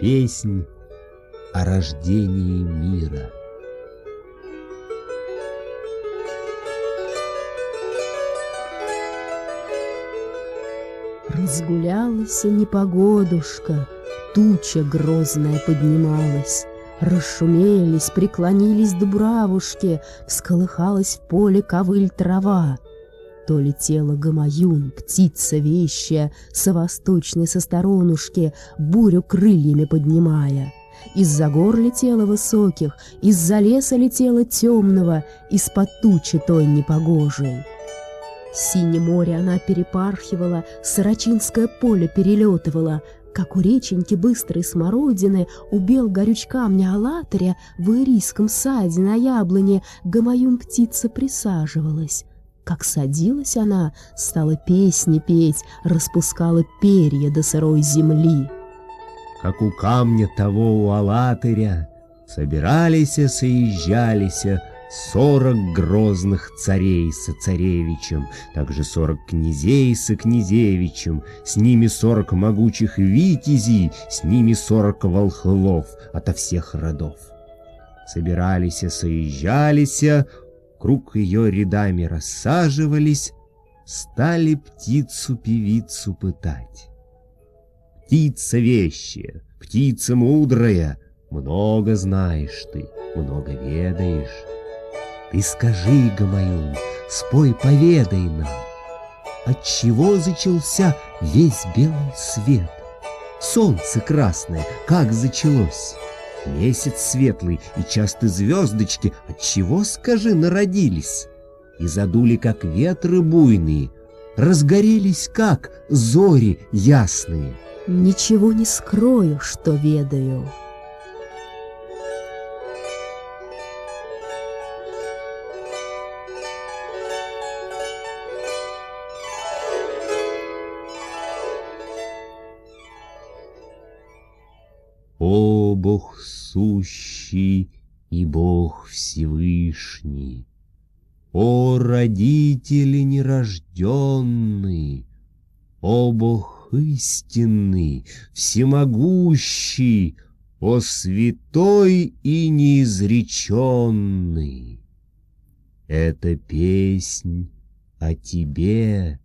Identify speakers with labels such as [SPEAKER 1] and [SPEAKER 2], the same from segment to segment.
[SPEAKER 1] Песнь о рождении мира.
[SPEAKER 2] Разгулялась непогодушка, туча грозная поднималась. Расшумелись, преклонились дубравушки, Всколыхалась в поле ковыль трава. То летела гамаюн, птица вещая, Со восточной со сторонушки, Бурю крыльями поднимая. Из-за гор летела высоких, Из-за леса летела темного, Из-под тучи той непогожей. Синее море она перепархивала, Сорочинское поле перелетывала, как у реченьки быстрой смородины убел горюч камня алатыря в ирийском саде на яблоне гамаюн птица присаживалась. Как садилась она, стала песни петь, распускала перья до сырой земли.
[SPEAKER 1] Как у камня того у алатыря собирались и соезжались Сорок грозных царей со царевичем, также сорок князей со князевичем, с ними сорок могучих витязей, с ними сорок волхлов ото всех родов. Собирались и соезжались, круг ее рядами рассаживались, стали птицу-певицу пытать. Птица вещая, птица мудрая, много знаешь ты, много ведаешь. Ты скажи, Гамаюн, спой, поведай нам, Отчего зачался весь белый свет? Солнце красное, как зачалось? Месяц светлый и часто звездочки, Отчего, скажи, народились? И задули, как ветры буйные, Разгорелись, как зори ясные.
[SPEAKER 2] Ничего не скрою, что ведаю.
[SPEAKER 1] Бог сущий и Бог Всевышний! О, родители нерожденный! О, Бог истинный, всемогущий! О, святой и неизреченный! Это песнь о тебе,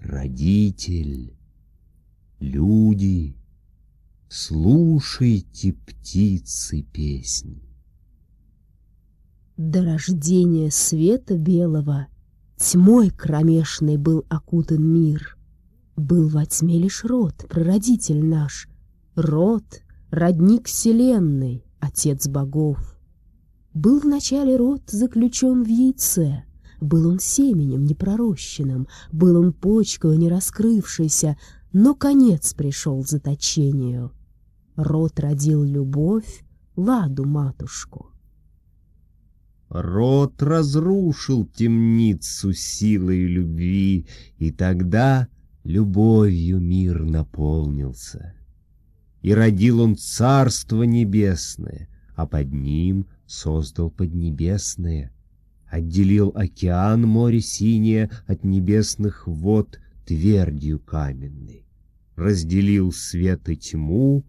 [SPEAKER 1] родитель. Люди, Слушайте, птицы, песни.
[SPEAKER 2] До рождения света белого Тьмой кромешной был окутан мир. Был во тьме лишь род, прародитель наш, Род, родник вселенной, отец богов. Был вначале род заключен в яйце, Был он семенем непророщенным, Был он почкою не раскрывшейся, Но конец пришел заточению — Род родил любовь, ладу матушку.
[SPEAKER 1] Род разрушил темницу силой любви, И тогда любовью мир наполнился. И родил он царство небесное, А под ним создал поднебесное. Отделил океан море синее От небесных вод твердью каменной. Разделил свет и тьму,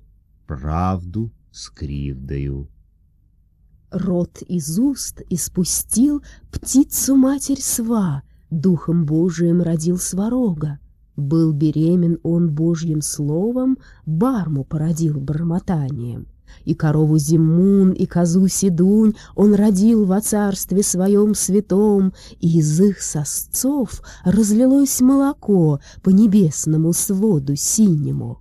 [SPEAKER 1] правду с кривдою.
[SPEAKER 2] Рот из уст испустил птицу-матерь сва, Духом Божиим родил сварога. Был беремен он Божьим словом, барму породил бормотанием. И корову Зимун, и козу Седунь он родил во царстве своем святом, И из их сосцов разлилось молоко по небесному своду синему.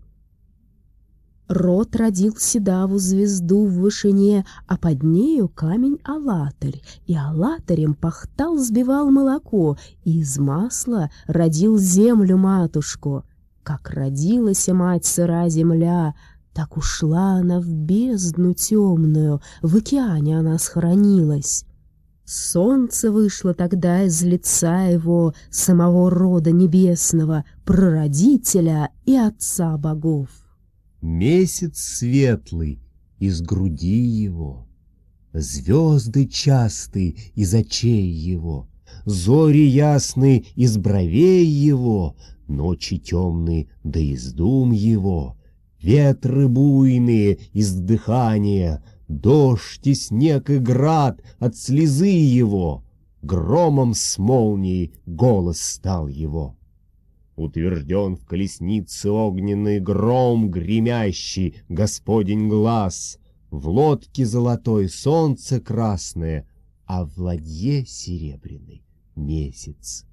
[SPEAKER 2] Рот родил седаву звезду в вышине, а под нею камень алатырь, и алатырем пахтал, сбивал молоко, и из масла родил землю матушку. Как родилась мать сыра земля, так ушла она в бездну темную, в океане она схоронилась. Солнце вышло тогда из лица его, самого рода небесного, прародителя и отца богов.
[SPEAKER 1] Месяц светлый из груди его, Звезды частые из очей его, Зори ясные из бровей его, Ночи темные да из дум его, ветры буйные из дыхания, дождь и снег и град от слезы его, громом с молнией голос стал его. Утвержден в колеснице огненный гром гремящий, Господень глаз, В лодке золотой солнце красное, А в ладье серебряный месяц.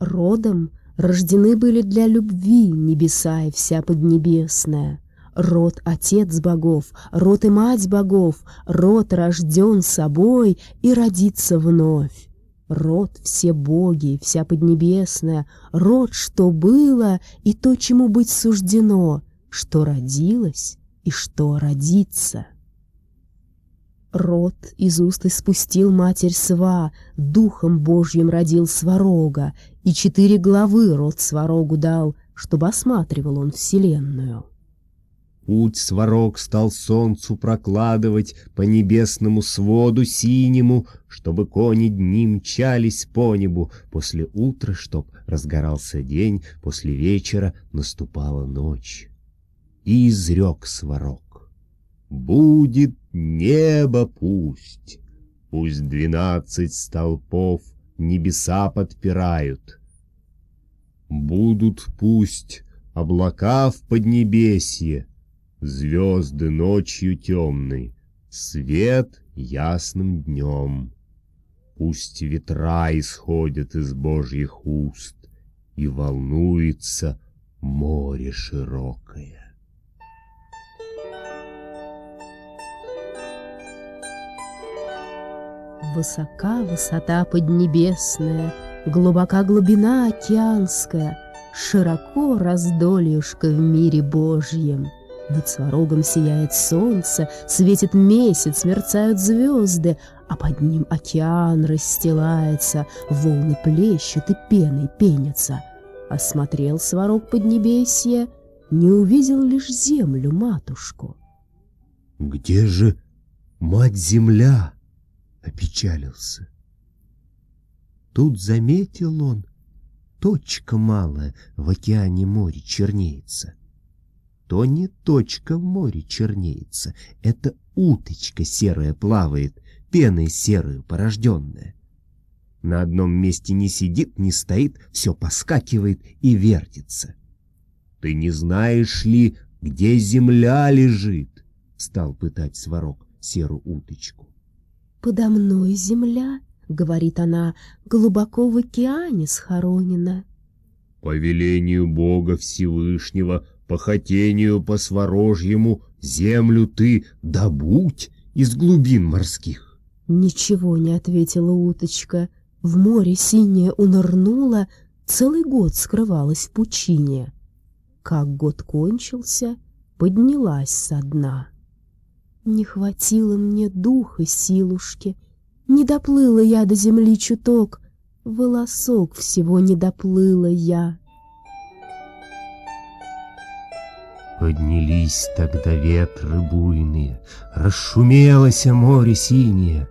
[SPEAKER 2] Родом рождены были для любви небеса и вся поднебесная. Род отец богов, род и мать богов, род рожден собой и родится вновь. Род все боги, вся поднебесная, род, что было и то, чему быть суждено, что родилось и что родится. Род из уст испустил матерь Сва, духом Божьим родил Сварога, и четыре главы род Сварогу дал, чтобы осматривал он вселенную.
[SPEAKER 1] Путь сварог стал солнцу прокладывать по небесному своду синему, чтобы кони дни мчались по небу, после утра, чтоб разгорался день, после вечера наступала ночь. И изрек сварог. Будет небо пусть, пусть двенадцать столпов небеса подпирают. Будут пусть облака в поднебесье, Звезды ночью темной, свет ясным днем. Пусть ветра исходят из божьих уст, И волнуется море широкое.
[SPEAKER 2] Высока высота поднебесная, Глубока глубина океанская, Широко раздольюшка в мире Божьем — над сварогом сияет солнце, светит месяц, мерцают звезды, а под ним океан расстилается, волны плещут и пеной пенятся. Осмотрел сварог поднебесье, не увидел лишь землю, матушку.
[SPEAKER 1] «Где же мать-земля?» — опечалился. Тут заметил он, точка малая в океане море чернеется то не точка в море чернеется, это уточка серая плавает, пеной серую порожденная. На одном месте не сидит, не стоит, все поскакивает и вертится. «Ты не знаешь ли, где земля лежит?» — стал пытать сварог серую уточку.
[SPEAKER 2] «Подо мной земля», — говорит она, — «глубоко в океане схоронена».
[SPEAKER 1] «По велению Бога Всевышнего по хотению по сворожьему землю ты добудь из глубин морских.
[SPEAKER 2] Ничего не ответила уточка. В море синее унырнула, целый год скрывалась в пучине. Как год кончился, поднялась со дна. Не хватило мне духа силушки, не доплыла я до земли чуток, волосок всего не доплыла я.
[SPEAKER 1] Поднялись тогда ветры буйные, Расшумелось море синее,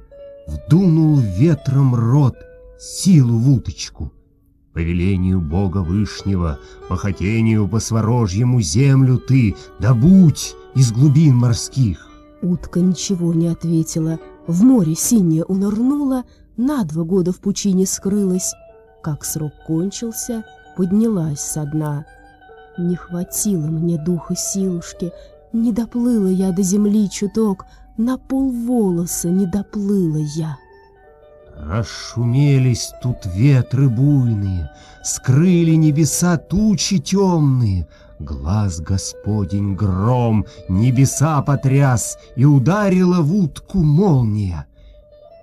[SPEAKER 1] Вдунул ветром рот силу в уточку. По велению Бога Вышнего, По хотению по сворожьему землю ты Добудь из глубин морских.
[SPEAKER 2] Утка ничего не ответила, В море синее унырнула, На два года в пучине скрылась. Как срок кончился, поднялась со дна — не хватило мне духа силушки, не доплыла я до земли чуток, на пол волоса не доплыла я.
[SPEAKER 1] Расшумелись тут ветры буйные, Скрыли небеса тучи темные, Глаз Господень гром небеса потряс, И ударила в утку молния.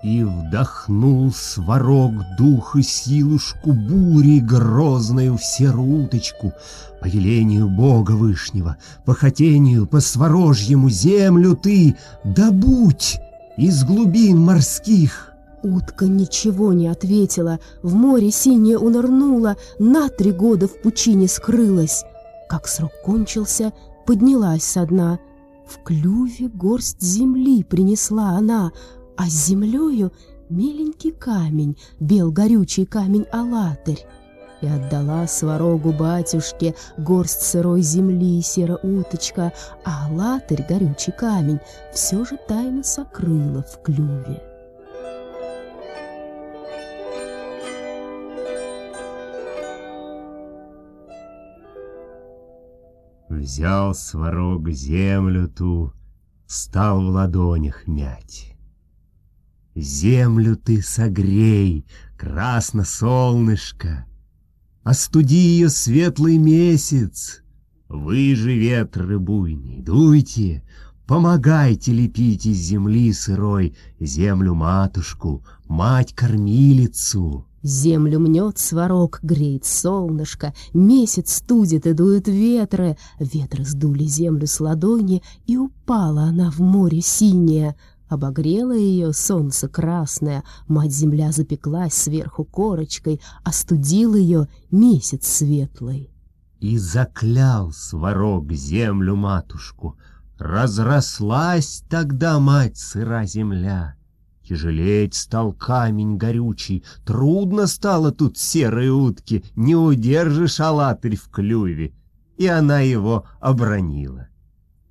[SPEAKER 1] И вдохнул сварог дух и силушку бури грозною в серую уточку, По велению Бога Вышнего, по хотению, по сворожьему землю ты добудь из глубин морских.
[SPEAKER 2] Утка ничего не ответила, в море синее унырнула, на три года в пучине скрылась. Как срок кончился, поднялась со дна. В клюве горсть земли принесла она — а с землею миленький камень, бел горючий камень-алатырь. И отдала сварогу батюшке горсть сырой земли, сера уточка, а латырь, горючий камень, все же тайно сокрыла в клюве.
[SPEAKER 1] Взял сварог землю ту, стал в ладонях мять. Землю ты согрей, красно солнышко, Остуди ее светлый месяц. Вы же, ветры буйные, дуйте, Помогайте лепить из земли сырой Землю-матушку, мать-кормилицу.
[SPEAKER 2] Землю мнет сварог, греет солнышко, Месяц студит и дуют ветры. Ветры сдули землю с ладони, И упала она в море синее. Обогрело ее солнце красное, Мать-земля запеклась сверху корочкой, Остудил ее месяц светлый.
[SPEAKER 1] И заклял сварог землю-матушку. Разрослась тогда мать сыра земля. Тяжелеть стал камень горючий, Трудно стало тут серой утке, Не удержишь алатырь в клюве. И она его обронила.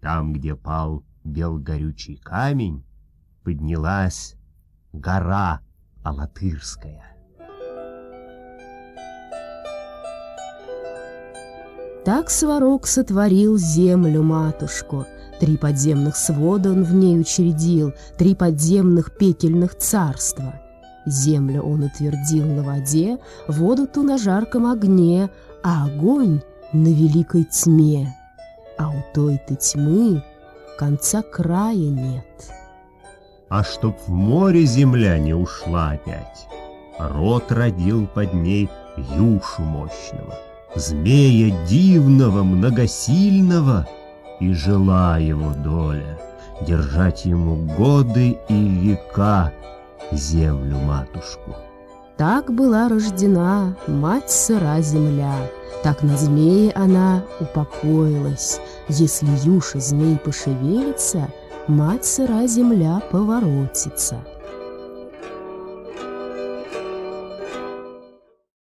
[SPEAKER 1] Там, где пал бел горючий камень, Поднялась гора Алатырская.
[SPEAKER 2] Так Сварог сотворил землю-матушку — Три подземных свода он в ней учредил, Три подземных пекельных царства. Землю он утвердил на воде, Воду ту на жарком огне, А огонь на великой тьме. А у той-то тьмы конца края нет.
[SPEAKER 1] А чтоб в море земля не ушла опять, Рот родил под ней юшу мощного, Змея дивного, многосильного — и жила его доля держать ему годы и века землю матушку.
[SPEAKER 2] Так была рождена мать сыра земля, так на змее она упокоилась. Если юша змей пошевелится, мать сыра земля поворотится.